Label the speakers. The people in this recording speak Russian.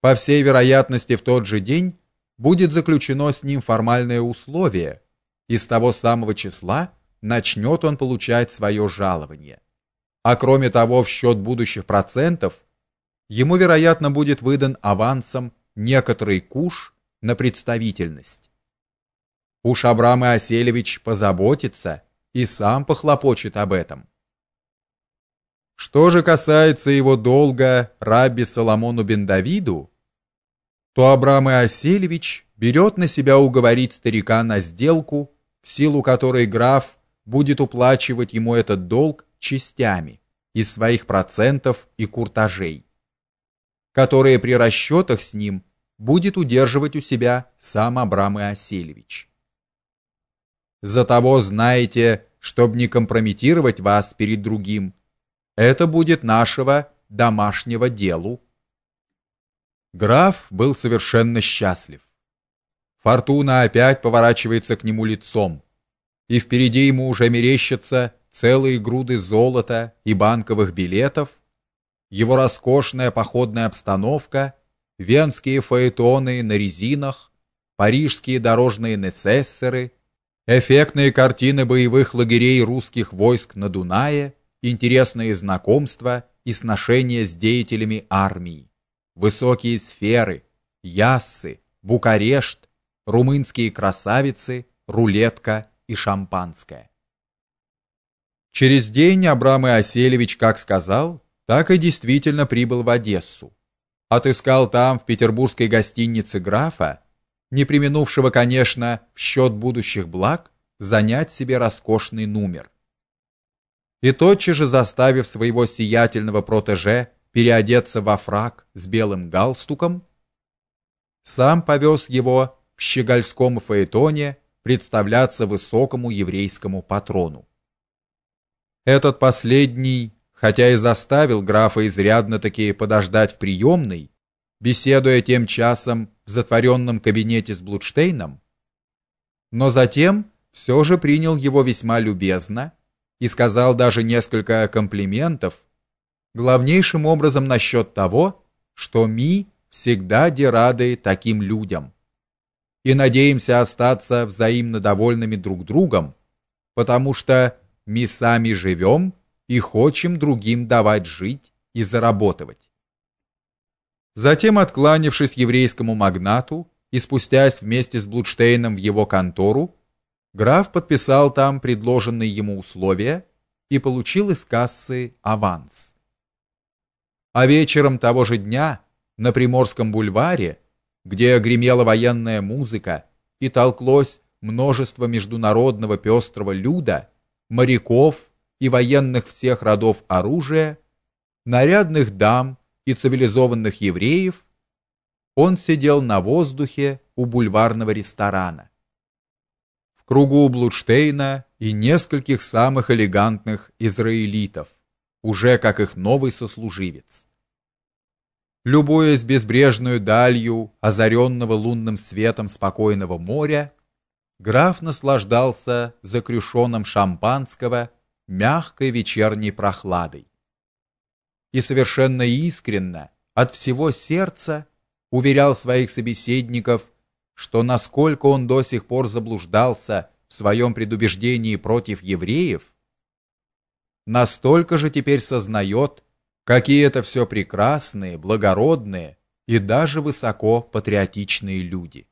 Speaker 1: По всей вероятности, в тот же день будет заключено с ним формальное условие, и с того самого числа начнет он получать свое жалование. А кроме того, в счет будущих процентов ему, вероятно, будет выдан авансом некоторый куш на представительность. Уж Абрам Иоселевич позаботится и сам похлопочет об этом. Что же касается его долга Рабби Соломону бен Давиду, то Абрам Иоселевич берет на себя уговорить старика на сделку, в силу которой граф будет уплачивать ему этот долг частями из своих процентов и куртажей, которые при расчетах с ним будет удерживать у себя сам Абрам Иоселевич. За того знаете, чтобы не компрометировать вас перед другим, это будет нашего домашнего делу. Граф был совершенно счастлив. Фортуна опять поворачивается к нему лицом, и впереди ему уже мерещатся целые груды золота и банковых билетов, его роскошная походная обстановка, венские фаэтоны на резинах, парижские дорожные несессеры, эффектные картины боевых лагерей русских войск на Дунае, интересные знакомства и сношения с деятелями армии, высокие сферы, яссы, Букарешт, румынские красавицы, рулетка и шампанское. Через день Абрам Иоселевич, как сказал, так и действительно прибыл в Одессу. Отыскал там в петербургской гостинице графа, не применувшего, конечно, в счет будущих благ занять себе роскошный номер и тотчас же заставив своего сиятельного протеже переодеться во фрак с белым галстуком, сам повез его в щегольском фаэтоне представляться высокому еврейскому патрону. Этот последний, хотя и заставил графа изрядно-таки подождать в приемной, беседуя тем часом в затворенном кабинете с Блудштейном, но затем все же принял его весьма любезно и сказал даже несколько комплиментов, главнейшим образом насчет того, что ми всегда де рады таким людям. И надеемся остаться взаимно довольными друг другом, потому что мы сами живем и хотим другим давать жить и заработать. Затем, откланившись еврейскому магнату и спустясь вместе с Блудштейном в его контору, Граф подписал там предложенные ему условия и получил из кассы аванс. А вечером того же дня на Приморском бульваре, где гремела военная музыка и толклось множество международного пестрого люда, моряков и военных всех родов оружия, нарядных дам и цивилизованных евреев, он сидел на воздухе у бульварного ресторана. Кругу Блудштейна и нескольких самых элегантных израилитов, уже как их новый сослуживец. Любуясь безбрежную далью озаренного лунным светом спокойного моря, граф наслаждался закрюшоном шампанского мягкой вечерней прохладой. И совершенно искренно, от всего сердца, уверял своих собеседников, что насколько он до сих пор заблуждался в своем предубеждении против евреев, настолько же теперь сознает, какие это все прекрасные, благородные и даже высоко патриотичные люди.